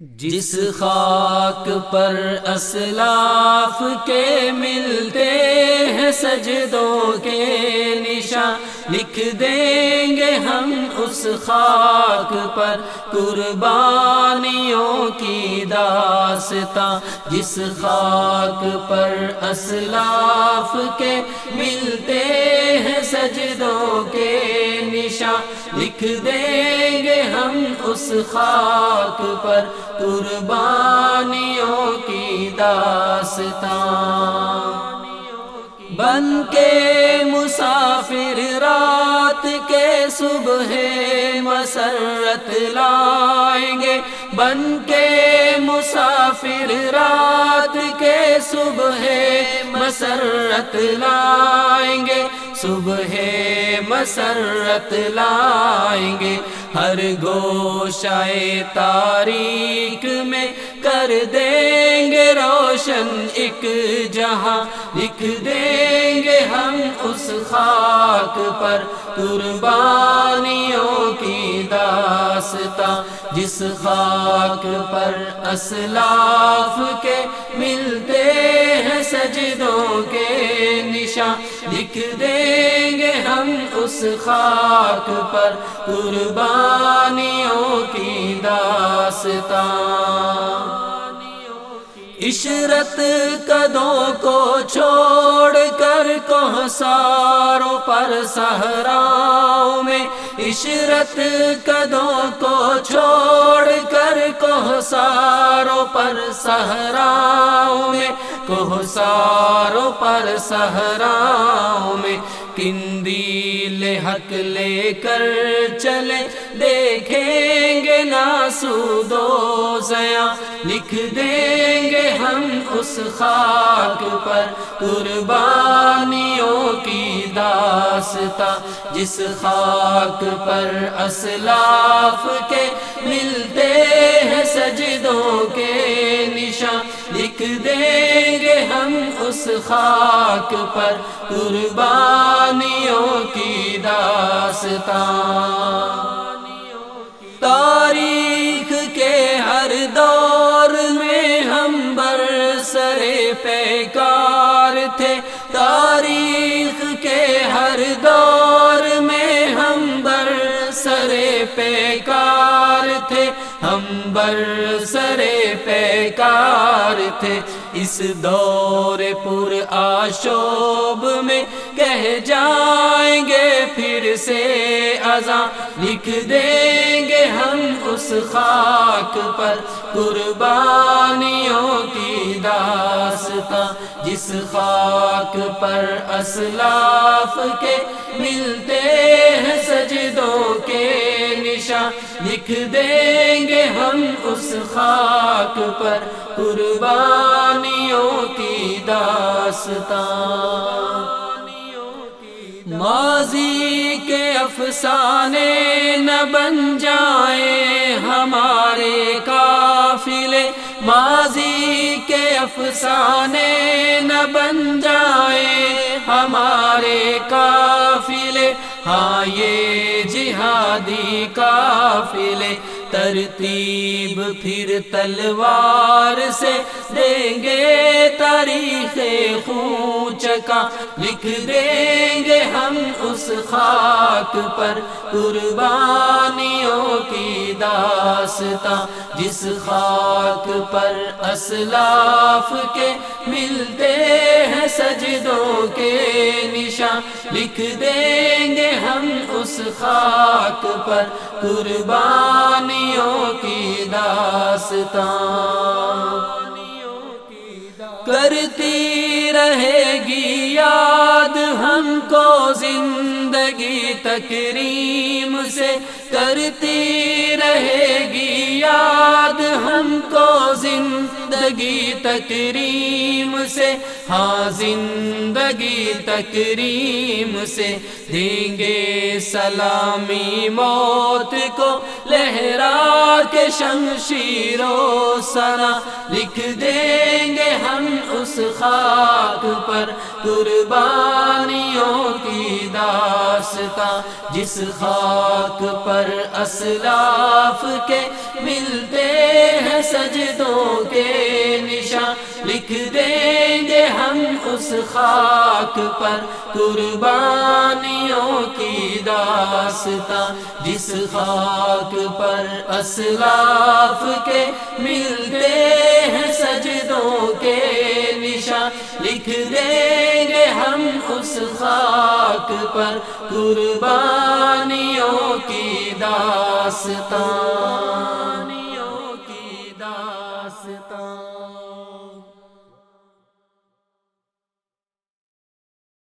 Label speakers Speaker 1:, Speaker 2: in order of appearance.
Speaker 1: جس خاک پر اسلاف کے ملتے ہیں سجدوں کے نشان لکھ دیں گے ہم اس خاک پر قربانیوں کی داستان جس خاک پر اسلاف کے ملتے ہیں سجدوں کے نشان لکھ دیں گے ہم اس خاک پر قربانیوں کی داستان بن کے مسافر رات صبح مسرت لائیں گے۔ بن کے مسافر رات کے صبح مسرت لائیں گے۔ صبح مسرت لائیں گے۔ ہر گوشائے تاریخ میں کر دیں گے روشن ایک جہاں۔ لکھ دیں گے ہم اس خاک پر قربانیوں کی داستہ جس خاک پر اسلاف کے ملتے ہیں سجدوں کے نشان لکھ دیں گے ہم اس خاک پر قربانیوں کی داستان۔ عشرت قدوں کو چھوڑ کر کو ساروں پر سہراؤں میں عشرت قدوں کو چھوڑ کر کو ساروں پر سہراؤں میں کو ساروں پر سہراؤں میں کندیل حق لے کر چلے دیکھیں گے ناسو دو لکھ دیں گے ہم اس خاک پر قربانیوں کی داستہ جس خاک پر اسلاف کے ملتے ہیں سجدوں کے نشان، لکھ دیں گے ہم اس خاک پر قربانیوں کی داستان ہر دور میں ہم بر سرے پیکار تھے ہم بر سرے پیکار تھے اس دور پر آشوب میں کہہ جائیں گے پھر سے ازاں لکھ دیں گے ہم اس خاک پر قربانیوں کی داستان جس خاک پر اسلاف کے ملتے لکھ دیں گے ہم اس خاک پر قربانیوں کی داستان۔ ماضی کے افسانے نہ بن جائیں ہمارے قافلے۔ ماضی کے افسانے نہ بن جائیں ہمارے قافلے۔ ہاں یہ جہادی قافلے ترتیب پھر تلوار سے دیں گے تاریخ خونچ کا۔ لکھ دیں گے ہم اس خاک پر قربانیوں کی داستان جس خاک پر اسلاف کے ملتے ہیں سجدوں کے نشان لکھ دیں گے ہم اس خاک پر قربانیوں کی داستان کرتی رہے گی یاد ہم کو زندگی تکریم سے کرتی رہے گی یاد ہم کو زندگی تکریم سے ہاں زندگی تکریم سے دیں گے سلامی موت کو لہرا کے شمشیر و سنا لکھ دیں گے ہم اس خاک پر قربانیوں کی داستان جس خاک پر اسلاف کے ملتے ہیں سجدوں کے نشان۔ لکھ دیں گے ہم اس خاک پر قربانیوں کی داستان۔ جس خاک پر اسلاف کے ملتے ہیں سجدوں کے نشان۔ لکھ دیں گے ہم اس خاک پر قربانیوں کی داستان۔